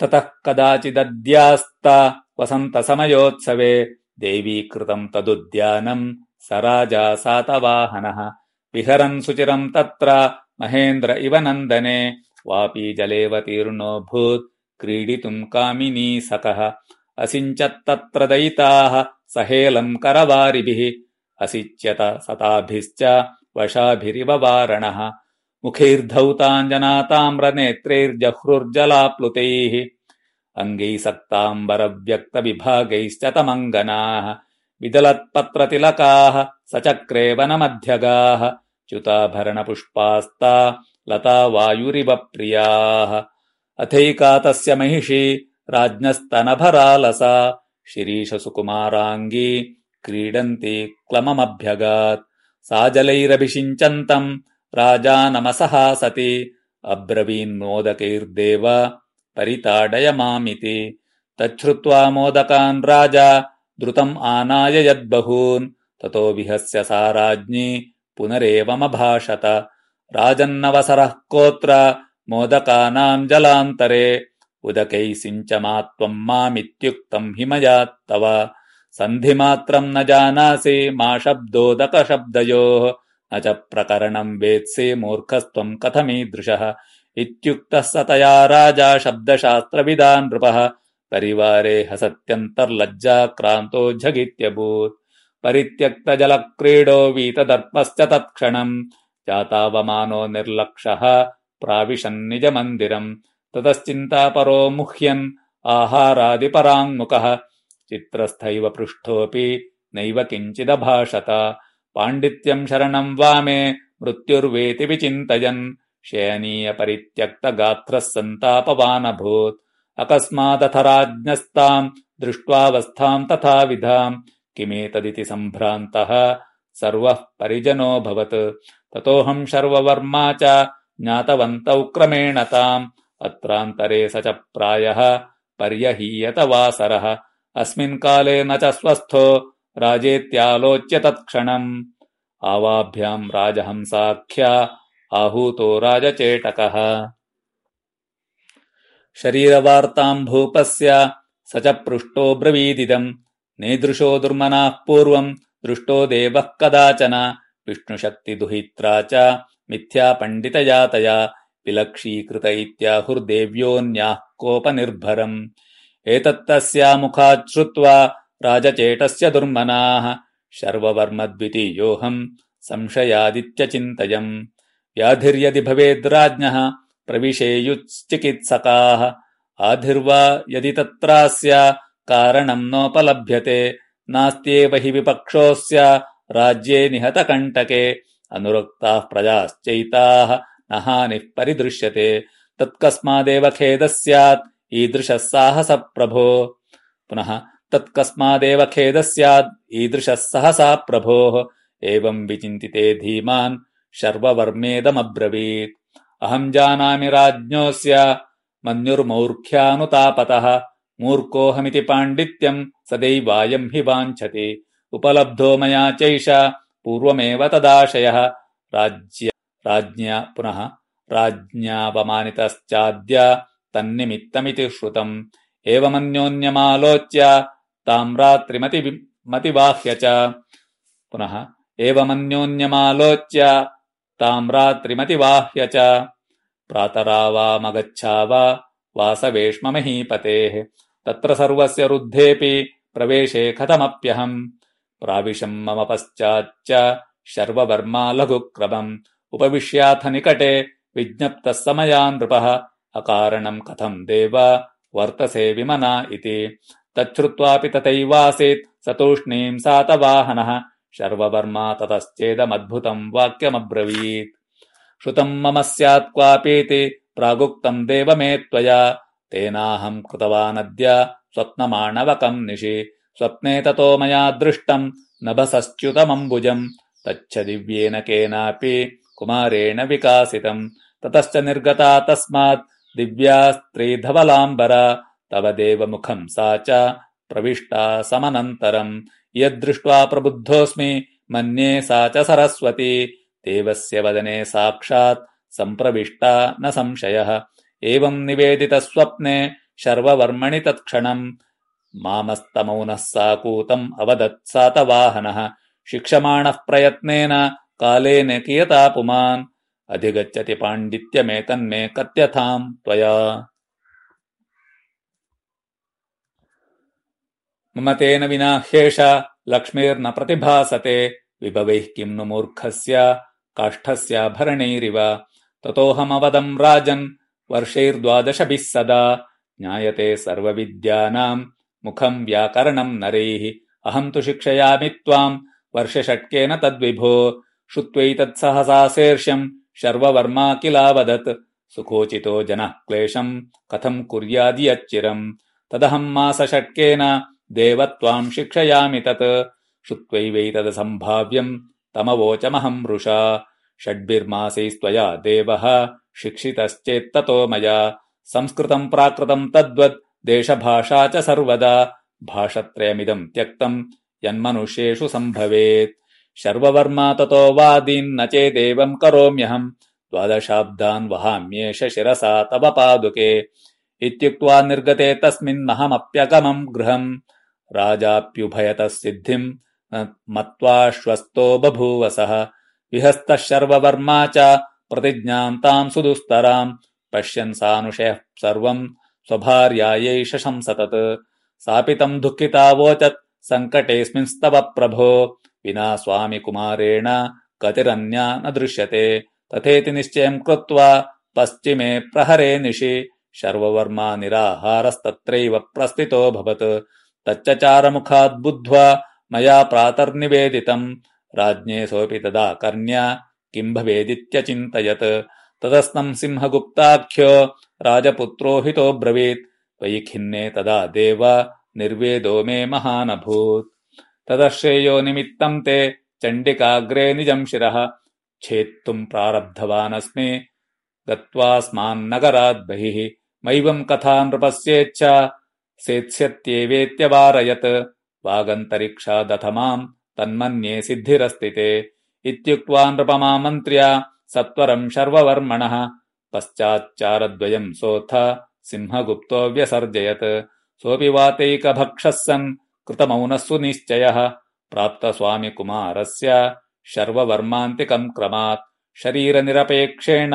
ततः कदाचिदद्यास्ता वसन्तसमयोत्सवे देवीकृतम् तदुद्यानम् स राजा सातवाहनः। विहरन् सुचिरम् तत्र महेन्द्र इव नन्दने। वापी जलेऽवतीर्णोऽभूत् क्रीडितुम् कामिनी सकः। असिञ्चत्तत्र दयिताः सहेलम् करवारिभिः। असिच्यत सताभिश्च वशाभिरिव वारणः मुखैर्धौताञ्जनाताम्रनेत्रैर्जह्रुर्जलाप्लुतैः। अङ्गैः तमङ्गनाः। विदलत्पत्रतिलकाः सचक्रे वनमध्यगाः च्युताभरणपुष्पास्ता लता वायुरिव प्रियाः अथैका तस्य महिषी राज्ञस्तनभरालसा। शिरीषसुकुमाराङ्गी क्रीडन्ती क्लममभ्यगात् सा जलैरभिषिञ्चन्तम् राजानमसहासति अब्रवीन्मोदकैर्देव परिताडय मामिति तच्छ्रुत्वा मोदकान् राजा द्रुतम् आनाय यद्बहून्। ततो विहस्य सा राज्ञी पुनरेवमभाषत। राजन्नवसरः कोत्र? मोदकानाम् जलान्तरे। उदकैः सिञ्चमा त्वम् मामित्युक्तम् हिमयात्तव सन्धिमात्रम् न जानासि मा शब्दोदकशब्दयोः न च प्रकरणम् वेत्सि मूर्खस्त्वम् कथमीदृशः। इत्युक्तः स तया राजा शब्दशास्त्रविदा नृपः। परिवारे हसत्यन्तर्लज्जाक्रान्तो झगित्यभूत्। परित्यक्तजलक्रीडो वीतदर्पश्च तत्क्षणम्। जातावमानो निर्लक्षः प्राविशन्निजमन्दिरम्। ततश्चिन्तापरो मुह्यन् आहारादिपराङ्मुखः। चित्रस्थैव पृष्ठोऽपि नैव किञ्चिदभाषत पाण्डित्यम् शरणम् वामे मृत्युर्वेति विचिन्तयन्। शयनीयपरित्यक्तगात्रः सन्तापवानभूत्। अकस्मादथ राज्ञस्ताम् दृष्ट्वावस्थाम् तथाविधाम्। किमेतदिति सम्भ्रान्तः? सर्वः परिजनोऽभवत् ततोऽहम् शर्ववर्मा च ज्ञातवन्तौ क्रमेण ताम्। अत्रान्तरे स च प्रायः पर्यहीयत वासरः। अस्मिन् काले न च स्वस्थो राजेत्यालोच्य तत्क्षणम्। आवाभ्याम् राजहंसाख्या आहूतो राजचेटकः शरीरवार्ताम् भूपस्य स च पृष्टो ब्रवीदिदम्। नेदृशो दुर्मनाः पूर्वम् दृष्टो देवः कदाचन। विष्णुशक्तिदुहित्रा च मिथ्यापण्डितजातया विलक्षीकृत इत्याहुर्देव्योऽन्याः कोपनिर्भरम्। एतत्तस्यामुखात् श्रुत्वा राजचेटस्य दुर्मनाः। शर्ववर्मद्वितीयोऽहम् संशयादित्यचिन्तयम्। व्याधिर्यदि भवेद्राज्ञः प्रविशेयुश्चिकित्सकाः आधिर्वा यदि तत्रास्य कारणम् नोपलभ्यते नास्त्येव हि विपक्षोऽस्य राज्ये निहतकण्टके। अनुरक्ताः प्रजाश्चैताः न हानिः परिदृश्यते। तत्कस्मादेव खेदः स्यात् ईदृशः साहस प्रभो पुनः तत्कस्मादेव खेदः स्यात् ईदृशः सहसा प्रभोः। एवम् विचिन्तिते धीमान् शर्ववर्मेदमब्रवीत्। अहम् जानामि राज्ञोऽस्य मन्युर्मौर्ख्यानुतापतः। मूर्खोऽहमिति पाण्डित्यम् सदैवायम् हि वाञ्छति। उपलब्धो मया चैष पूर्वमेव तदाशयः। राज्ञा पुनः राज्ञापमानितश्चाद्य तन्निमित्तमिति श्रुतम्। एवमन्योन्यमालोच्य ताम् रात्रिमतिवाह्य च। पुनः एवमन्योन्यमालोच्य ताम् रात्रिमतिवाह्य च प्रातरावामगच्छाव वासवेश्ममहीपतेः तत्र सर्वस्य रुद्धेऽपि प्रवेशे कथमप्यहम्। प्राविशम् मम पश्चाच्च शर्ववर्मा लघुक्रमम्। उपविश्याथ निकटे विज्ञप्तः समया नृपः अकारणम् कथम् देव वर्तसे विमना इति तच्छ्रुत्वापि तथैवासीत्। स तूष्णीम् सातवाहनः शर्ववर्मा ततश्चेदमद्भुतम् वाक्यमब्रवीत्। श्रुतम् मम स्यात् क्वापीति प्रागुक्तम् देव मे त्वया तेनाहम् कृतवानद्य स्वप्नमाणवकम् निशि। स्वप्ने ततो मया दृष्टम् नभसश्च्युतमम्बुजम् तच्च दिव्येन केनापि कुमारेण विकासितम्। ततश्च निर्गता तस्मात् दिव्या स्त्रीधवलाम्बरा तव देवमुखम् सा च प्रविष्टा समनन्तरम्। यद्दृष्ट्वा प्रबुद्धोऽस्मि मन्ये सा च सरस्वती। देवस्य वदने साक्षात् सम्प्रविष्टा न संशयः। एवम् निवेदितस्वप्ने शर्ववर्मणि तत्क्षणम्। मामस्तमौनः साकूतम् अवदत् सातवाहनः शिक्षमाणः प्रयत्नेन कालेन कियता पुमान् अधिगच्छति पाण्डित्यमेतन्मे कत्यथाम् त्वया मम तेन विना ह्येष लक्ष्मीर्न प्रतिभासते। विभवैः किम् नु मूर्खस्य? काष्ठस्याभरणैरिव ततोऽहमवदम् राजन् वर्षैर्द्वादशभिः सदा। ज्ञायते सर्वविद्यानाम् मुखम् व्याकरणम् नरैः। अहम् तु शिक्षयामि त्वाम् वर्षषट्केन तद्विभो। श्रुत्वैतत्सहसा शेर्ष्यम् शर्ववर्मा किलावदत् सुखोचितो जनः क्लेशम् कथम् कुर्यादियच्चिरम्। तदहम् मासषट्केन देव त्वाम् शिक्षयामि तत्। श्रुत्वैवैतदसम्भाव्यम् तमवोचमहम् वृषा षड्भिर्मासैस्त्वया देवः शिक्षितश्चेत्ततो मया। संस्कृतम् प्राकृतम् तद्वत् देशभाषा च सर्वदा। भाषत्रयमिदम् त्यक्तम् यन्मनुष्येषु सम्भवेत्। शर्ववर्मा ततो वादीन्न चेदेवम् करोम्यहम् द्वादशाब्दान् वहाम्येष शिरसा तव पादुके। इत्युक्त्वा निर्गते तस्मिन्नहमप्यगमम् गृहम् राजाप्युभयतः सिद्धिम् मत्वाश्वस्तो बभूवसः विहस्तः शर्ववर्मा च प्रतिज्ञाम् ताम् सुदुस्तराम् पश्यन् सानुषयः सर्वम् स्वभार्यायै शशंसतत् सापि तम् दुःखितावोचत् सङ्कटेऽस्मिंस्तव प्रभो। विना स्वामिकुमारेण गतिरन्या न दृश्यते। तथेति निश्चयम् कृत्वा पश्चिमे प्रहरे निशि शर्ववर्मा निराहारस्तत्रैव प्रस्थितोऽभवत् तच्चचारमुखाद्बुद्ध्वा मया प्रातर्निवेदितम्। राज्ञे सोऽपि तदा कर्ण्या किम् भवेदित्यचिन्तयत्। ततस्तम् सिंहगुप्ताख्यो राजपुत्रो हितोऽब्रवीत्। त्वयि खिन्ने तदा देव निर्वेदो मे महानभूत्। ततः निमित्तम् ते चण्डिकाग्रे निजम् शिरः। छेत्तुम् प्रारब्धवानस्मि। गत्वास्मान्नगराद् बहिः मैवम् कथा नृपस्येच्छा सेत्स्यत्येवेत्यवारयत्। वागन्तरिक्षादथ माम् तन्मन्ये सिद्धिरस्ति ते इत्युक्त्वा नृपमामन्त्र्या सत्वरम् शर्ववर्मणः। पश्चाच्चारद्वयम् सोऽथ सिंहगुप्तो व्यसर्जयत्। सोऽपि वातैकभक्षः सन् कृतमौनः सुनिश्चयः प्राप्तस्वामिकुमारस्य शर्ववर्मान्तिकम् क्रमात् शरीरनिरपेक्षेण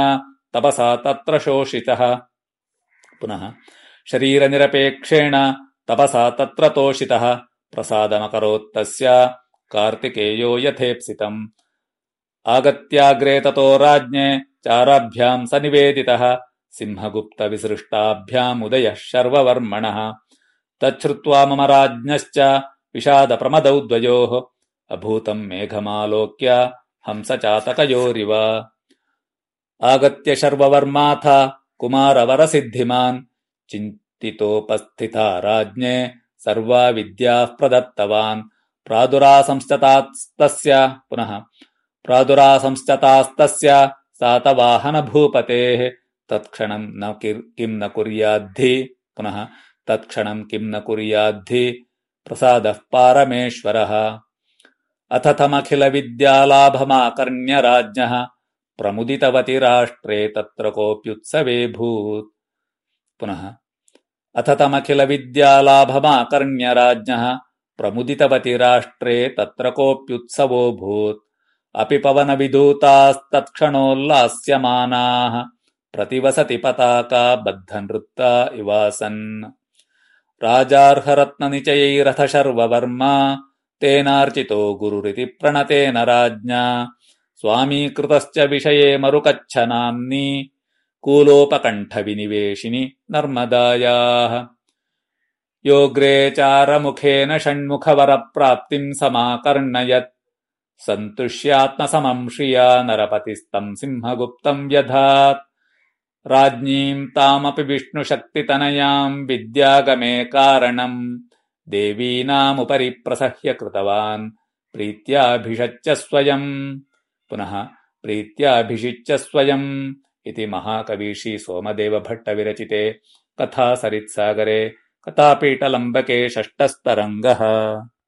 तपसा तत्र शोषितः। पुनः शरीरनिरपेक्षेण तपसा तत्र तोषितः प्रसादमकरोत्तस्य कार्तिकेयो यथेप्सितम्। आगत्याग्रे ततो राज्ञे चाराभ्याम् स निवेदितः सिंहगुप्तविसृष्टाभ्यामुदयः शर्ववर्मणः। तच्छ्रुत्वा मम राज्ञश्च विषादप्रमदौ द्वयोः अभूतम् मेघमालोक्य हंसचातकयोरिव। आगत्य शर्ववर्माथ कुमारवरसिद्धिमान् चिन्तितोपस्थिता राज्ञे सर्वा विद्याः प्रदत्तवान्। प्रादुरासंस्ततास्तस्य पुनः। प्रादुरासंस्ततास्तस्य सातवाहनभूपतेः तत्क्षणम् न किम् न कुर्याद्धि पुनः। तत्क्षणम् किम् न कुर्याद्धि प्रसादः पारमेश्वरः। अथ तमखिलविद्यालाभमाकर्ण्यराज्ञः प्रमुदितवति राष्ट्रे तत्र कोऽप्युत्सवेऽभूत् पुनः। अथ तमखिलविद्यालाभमाकर्ण्यराज्ञः प्रमुदितवति राष्ट्रे तत्र कोऽप्युत्सवोऽभूत् अपि पवनविधूतास्तत्क्षणोल्लास्यमानाः प्रतिवसति पताका बद्धनृत्ता इवासन्। राजार्हरत्ननिचयैरथ शर्ववर्मा तेनार्चितो गुरुरिति प्रणतेन राज्ञा। स्वामीकृतश्च विषये मरुकच्छनाम्नी कूलोपकण्ठविनिवेशिनि नर्मदायाः। योऽग्रे चारमुखेन षण्मुखवरप्राप्तिम् समाकर्णयत्। सन्तुष्यात्मसमम् श्रिया नरपतिस्तम् सिंहगुप्तम् व्यधात् राज्ञीम् तामपि विष्णुशक्तितनयाम् विद्यागमे कारणम्। देवीनामुपरि प्रसह्य कृतवान्। प्रीत्याभिषच्च स्वयम्। पुनः प्रीत्याभिषिच्य स्वयम् इति महाकवीषी सोमदेवभट्टविरचिते कथा सरित्सागरे कथापीठलम्बके षष्ठस्तरङ्गः